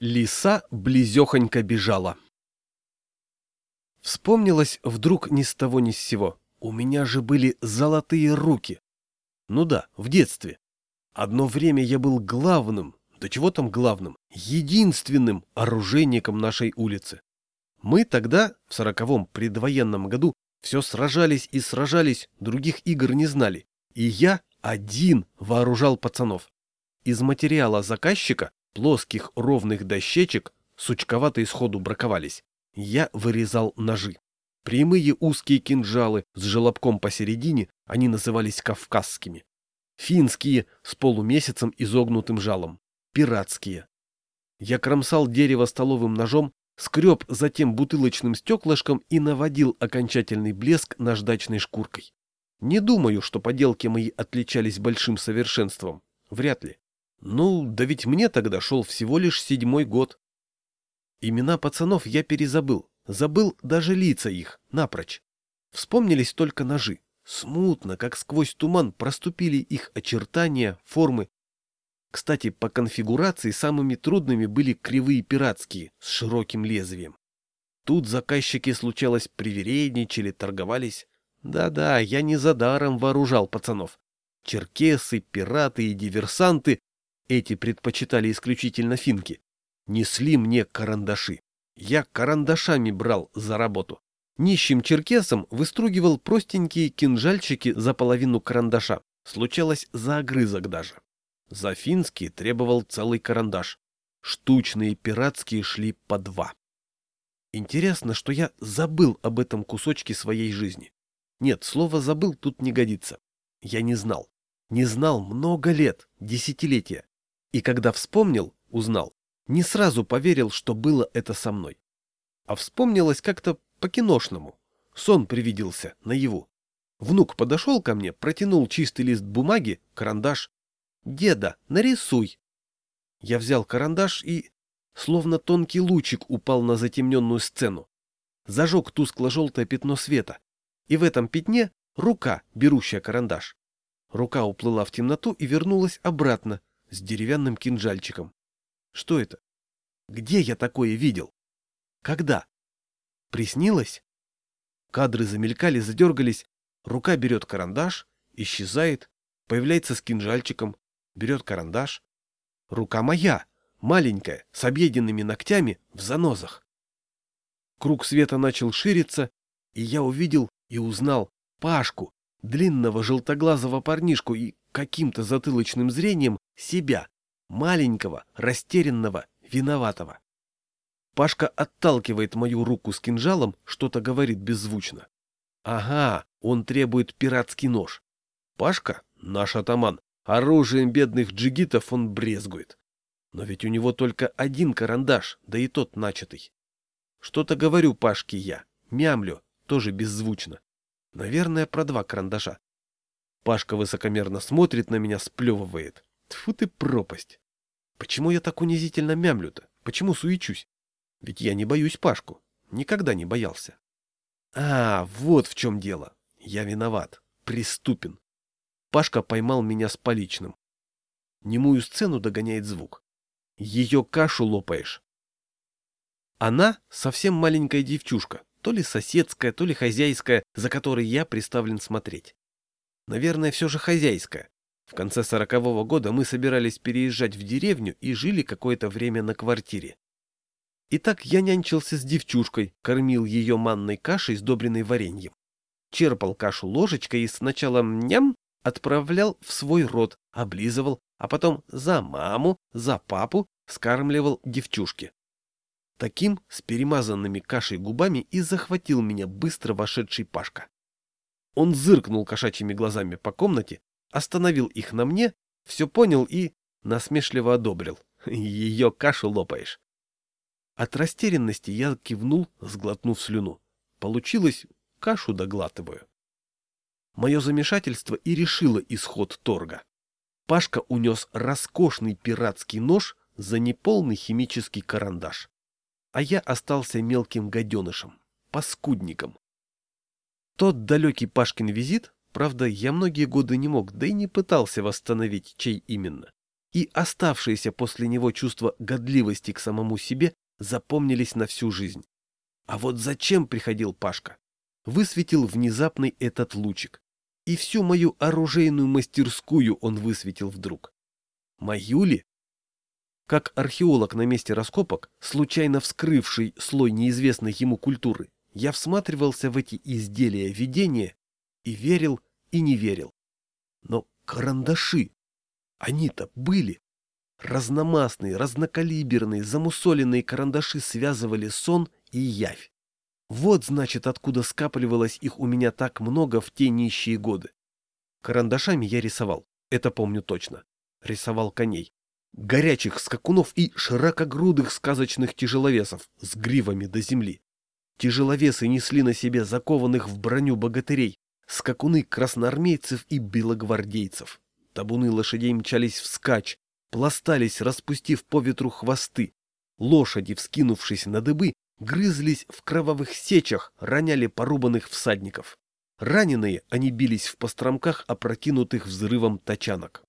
Лиса близехонько бежала. Вспомнилось вдруг ни с того ни с сего. У меня же были золотые руки. Ну да, в детстве. Одно время я был главным, да чего там главным, единственным оружейником нашей улицы. Мы тогда, в сороковом предвоенном году, все сражались и сражались, других игр не знали. И я один вооружал пацанов. Из материала заказчика плоских ровных дощечек, сучковатые сходу браковались, я вырезал ножи. Прямые узкие кинжалы с желобком посередине, они назывались кавказскими. Финские, с полумесяцем изогнутым жалом. Пиратские. Я кромсал дерево столовым ножом, скреб затем бутылочным стеклышком и наводил окончательный блеск наждачной шкуркой. Не думаю, что поделки мои отличались большим совершенством. Вряд ли. Ну, да ведь мне тогда шел всего лишь седьмой год. Имена пацанов я перезабыл, забыл даже лица их, напрочь. Вспомнились только ножи. Смутно, как сквозь туман, проступили их очертания, формы. Кстати, по конфигурации самыми трудными были кривые пиратские, с широким лезвием. Тут заказчики, случалось, привередничали, торговались. Да-да, я не за даром вооружал пацанов. Черкесы, пираты и диверсанты эти предпочитали исключительно финки, несли мне карандаши. Я карандашами брал за работу. Нищим черкесом выстругивал простенькие кинжальчики за половину карандаша. Случалось за огрызок даже. За финский требовал целый карандаш. Штучные пиратские шли по два. Интересно, что я забыл об этом кусочке своей жизни. Нет, слово «забыл» тут не годится. Я не знал. Не знал много лет, десятилетия. И когда вспомнил, узнал, не сразу поверил, что было это со мной. А вспомнилось как-то по-киношному. Сон привиделся, наяву. Внук подошел ко мне, протянул чистый лист бумаги, карандаш. «Деда, нарисуй!» Я взял карандаш и... Словно тонкий лучик упал на затемненную сцену. Зажег тускло-желтое пятно света. И в этом пятне рука, берущая карандаш. Рука уплыла в темноту и вернулась обратно, с деревянным кинжальчиком. Что это? Где я такое видел? Когда? Приснилось? Кадры замелькали, задергались. Рука берет карандаш, исчезает, появляется с кинжальчиком, берет карандаш. Рука моя, маленькая, с объеденными ногтями, в занозах. Круг света начал шириться, и я увидел и узнал Пашку, длинного желтоглазого парнишку и каким-то затылочным зрением себя, маленького, растерянного, виноватого. Пашка отталкивает мою руку с кинжалом, что-то говорит беззвучно. Ага, он требует пиратский нож. Пашка, наш атаман, оружием бедных джигитов он брезгует. Но ведь у него только один карандаш, да и тот начатый. Что-то говорю Пашке я, мямлю, тоже беззвучно. Наверное, про два карандаша. Пашка высокомерно смотрит на меня, сплевывает. Тьфу ты пропасть. Почему я так унизительно мямлю-то? Почему суечусь? Ведь я не боюсь Пашку. Никогда не боялся. А, вот в чем дело. Я виноват. Преступен. Пашка поймал меня с поличным. Немую сцену догоняет звук. Ее кашу лопаешь. Она совсем маленькая девчушка, то ли соседская, то ли хозяйская, за которой я приставлен смотреть. Наверное, все же хозяйская. В конце сорокового года мы собирались переезжать в деревню и жили какое-то время на квартире. Итак, я нянчился с девчушкой, кормил ее манной кашей, сдобренной вареньем. Черпал кашу ложечкой и сначала ням отправлял в свой рот, облизывал, а потом за маму, за папу скармливал девчушке. Таким, с перемазанными кашей губами, и захватил меня быстро вошедший Пашка. Он зыркнул кошачьими глазами по комнате, остановил их на мне, все понял и насмешливо одобрил. Ее кашу лопаешь. От растерянности я кивнул, сглотнув слюну. Получилось, кашу доглатываю. Мое замешательство и решило исход торга. Пашка унес роскошный пиратский нож за неполный химический карандаш а я остался мелким гаденышем, паскудником. Тот далекий Пашкин визит, правда, я многие годы не мог, да и не пытался восстановить, чей именно. и оставшиеся после него чувство годливости к самому себе запомнились на всю жизнь. А вот зачем приходил Пашка? Высветил внезапный этот лучик. И всю мою оружейную мастерскую он высветил вдруг. Мою ли? Как археолог на месте раскопок, случайно вскрывший слой неизвестной ему культуры, я всматривался в эти изделия видения и верил, и не верил. Но карандаши, они-то были. Разномастные, разнокалиберные, замусоленные карандаши связывали сон и явь. Вот, значит, откуда скапливалось их у меня так много в те нищие годы. Карандашами я рисовал, это помню точно. Рисовал коней. Горячих скакунов и широкогрудых сказочных тяжеловесов с гривами до земли. Тяжеловесы несли на себе закованных в броню богатырей, скакуны красноармейцев и белогвардейцев. Табуны лошадей мчались вскачь, пластались, распустив по ветру хвосты. Лошади, вскинувшись на дыбы, грызлись в кровавых сечах, роняли порубанных всадников. Раненые они бились в постромках, опрокинутых взрывом тачанок.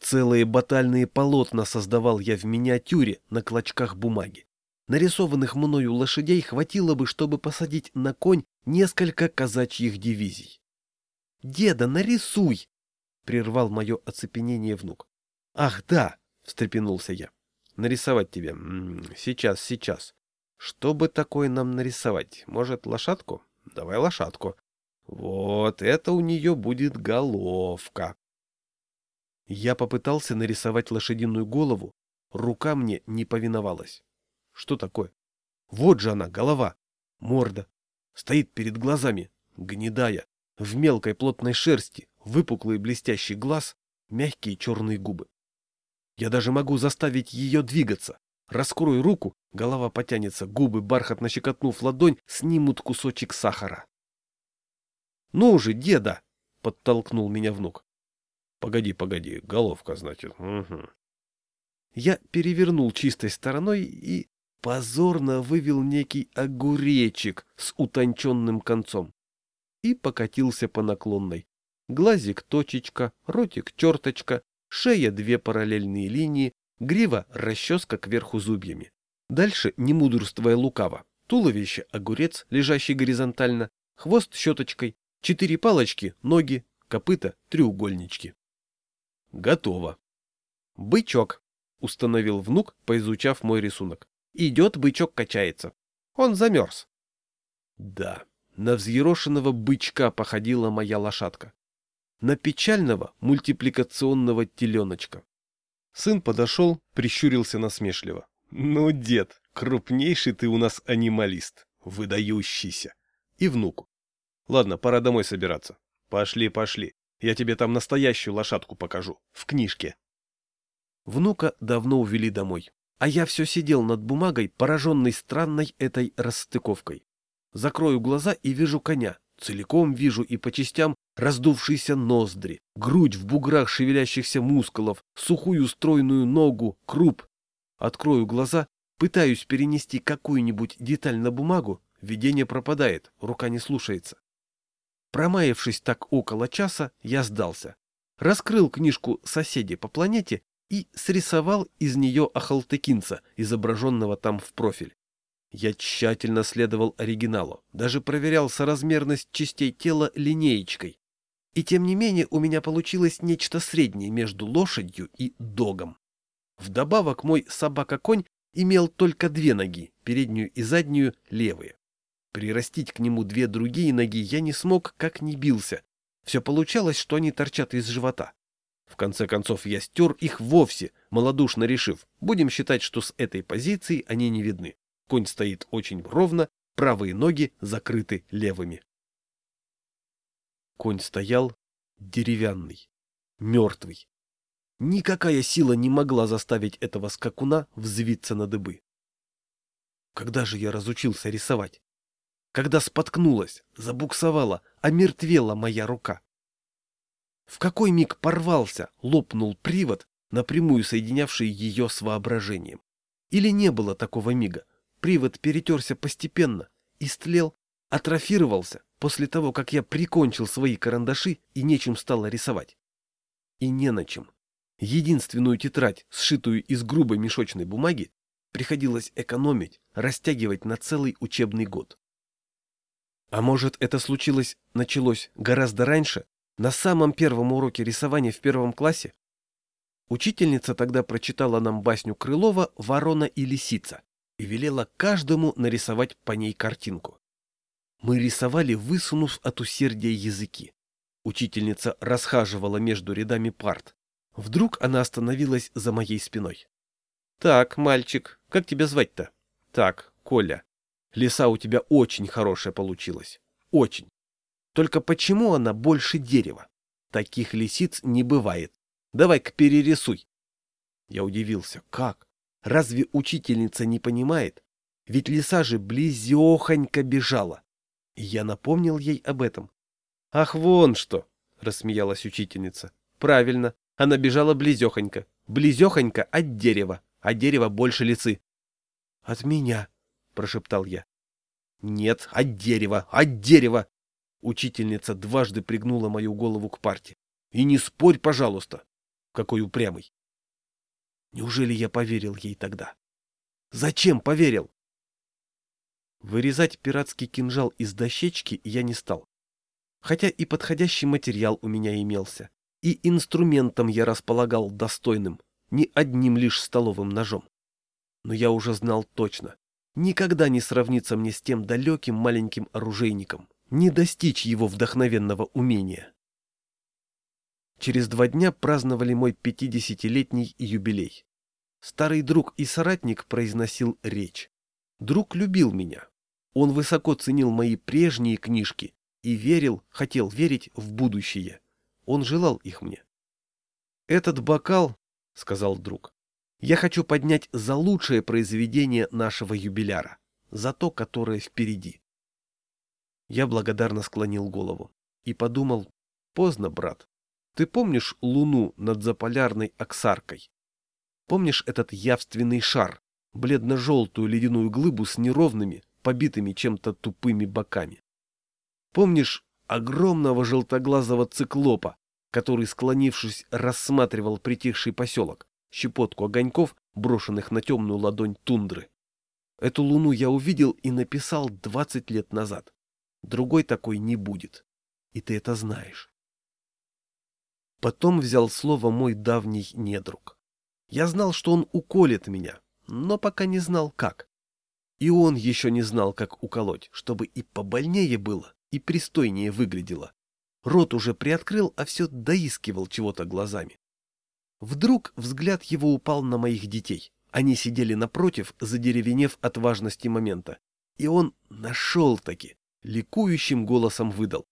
Целые батальные полотна создавал я в миниатюре на клочках бумаги. Нарисованных мною лошадей хватило бы, чтобы посадить на конь несколько казачьих дивизий. «Деда, нарисуй!» — прервал мое оцепенение внук. «Ах, да!» — встрепенулся я. «Нарисовать тебе? Сейчас, сейчас. Что бы такое нам нарисовать? Может, лошадку? Давай лошадку. Вот это у нее будет головка». Я попытался нарисовать лошадиную голову, рука мне не повиновалась. Что такое? Вот же она, голова, морда. Стоит перед глазами, гнедая, в мелкой плотной шерсти, выпуклый блестящий глаз, мягкие черные губы. Я даже могу заставить ее двигаться. Раскрою руку, голова потянется, губы, бархатно щекотнув ладонь, снимут кусочек сахара. — Ну же, деда! — подтолкнул меня внук. — Погоди, погоди, головка, значит. Угу. Я перевернул чистой стороной и позорно вывел некий огуречек с утонченным концом и покатился по наклонной. Глазик точечка, ротик черточка, шея две параллельные линии, грива расческа кверху зубьями. Дальше, не мудрствуя лукаво, туловище огурец, лежащий горизонтально, хвост щеточкой, четыре палочки, ноги, копыта, треугольнички. Готово. Бычок, установил внук, поизучав мой рисунок. Идет, бычок качается. Он замерз. Да, на взъерошенного бычка походила моя лошадка. На печального мультипликационного теленочка. Сын подошел, прищурился насмешливо. «Ну, дед, крупнейший ты у нас анималист, выдающийся!» И внуку. «Ладно, пора домой собираться. Пошли, пошли. Я тебе там настоящую лошадку покажу, в книжке». Внука давно увели домой. А я все сидел над бумагой, пораженный странной этой расстыковкой. Закрою глаза и вижу коня. Целиком вижу и по частям раздувшиеся ноздри, грудь в буграх шевелящихся мускулов, сухую стройную ногу, круп. Открою глаза, пытаюсь перенести какую-нибудь деталь на бумагу, видение пропадает, рука не слушается. Промаявшись так около часа, я сдался. Раскрыл книжку «Соседи по планете» и срисовал из нее ахалтыкинца, изображенного там в профиль. Я тщательно следовал оригиналу, даже проверял соразмерность частей тела линеечкой. И тем не менее у меня получилось нечто среднее между лошадью и догом. Вдобавок мой собака-конь имел только две ноги, переднюю и заднюю левые. Прирастить к нему две другие ноги я не смог, как ни бился. Все получалось, что они торчат из живота. В конце концов, я стер их вовсе, малодушно решив, будем считать, что с этой позиции они не видны. Конь стоит очень ровно, правые ноги закрыты левыми. Конь стоял деревянный, мертвый. Никакая сила не могла заставить этого скакуна взвиться на дыбы. Когда же я разучился рисовать? Когда споткнулась, забуксовала, омертвела моя рука. В какой миг порвался, лопнул привод, напрямую соединявший ее с воображением? Или не было такого мига? Привод перетерся постепенно, истлел, атрофировался после того, как я прикончил свои карандаши и нечем стало рисовать. И не на чем. единственную тетрадь, сшитую из грубой мешочной бумаги, приходилось экономить, растягивать на целый учебный год. А может, это случилось, началось гораздо раньше, на самом первом уроке рисования в первом классе? Учительница тогда прочитала нам басню Крылова «Ворона и лисица» и велела каждому нарисовать по ней картинку. Мы рисовали, высунув от усердия языки. Учительница расхаживала между рядами парт. Вдруг она остановилась за моей спиной. «Так, мальчик, как тебя звать-то?» «Так, Коля. Лиса у тебя очень хорошая получилась. Очень. Только почему она больше дерева? Таких лисиц не бывает. Давай-ка перерисуй». Я удивился. «Как? Разве учительница не понимает? Ведь лиса же близехонько бежала. И я напомнил ей об этом. «Ах, вон что!» — рассмеялась учительница. «Правильно, она бежала близехонько. Близехонько от дерева, а дерево больше лисы». «От меня», — прошептал я. «Нет, от дерева, от дерева!» Учительница дважды пригнула мою голову к парте. «И не спорь, пожалуйста!» Какой упрямый! Неужели я поверил ей тогда? Зачем поверил? Вырезать пиратский кинжал из дощечки я не стал. Хотя и подходящий материал у меня имелся, и инструментом я располагал достойным, не одним лишь столовым ножом. Но я уже знал точно, никогда не сравнится мне с тем далеким маленьким оружейником, не достичь его вдохновенного умения. Через два дня праздновали мой пятидесятилетний юбилей. Старый друг и соратник произносил речь. Друг любил меня, он высоко ценил мои прежние книжки и верил, хотел верить в будущее. Он желал их мне. «Этот бокал, — сказал друг, — я хочу поднять за лучшее произведение нашего юбиляра, за то, которое впереди». Я благодарно склонил голову и подумал, поздно, брат. Ты помнишь луну над заполярной Оксаркой? Помнишь этот явственный шар, бледно-желтую ледяную глыбу с неровными, побитыми чем-то тупыми боками. Помнишь огромного желтоглазого циклопа, который, склонившись, рассматривал притихший поселок, щепотку огоньков, брошенных на темную ладонь тундры? Эту луну я увидел и написал двадцать лет назад. Другой такой не будет. И ты это знаешь. Потом взял слово мой давний недруг. Я знал, что он уколет меня, но пока не знал, как. И он еще не знал, как уколоть, чтобы и побольнее было, и пристойнее выглядело. Рот уже приоткрыл, а все доискивал чего-то глазами. Вдруг взгляд его упал на моих детей. Они сидели напротив, задеревенев от важности момента. И он нашел-таки, ликующим голосом выдал.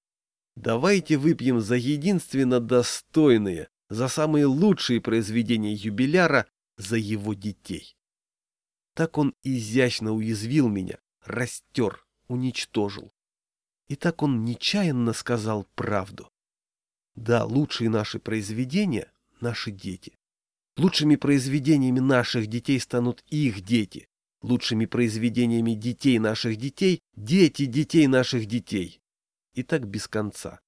«Давайте выпьем за единственно достойные, за самые лучшие произведения юбиляра, за его детей». Так он изящно уязвил меня, растер, уничтожил. И так он нечаянно сказал правду. Да, лучшие наши произведения — наши дети. Лучшими произведениями наших детей станут их дети. Лучшими произведениями детей наших детей — дети детей наших детей. И так без конца.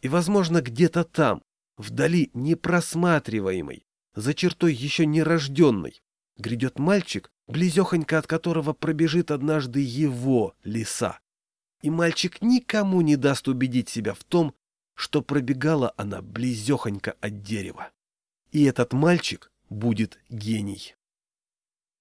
И, возможно, где-то там, вдали непросматриваемой, за чертой еще нерожденной, грядет мальчик, близехонько от которого пробежит однажды его лиса. И мальчик никому не даст убедить себя в том, что пробегала она близехонько от дерева. И этот мальчик будет гений.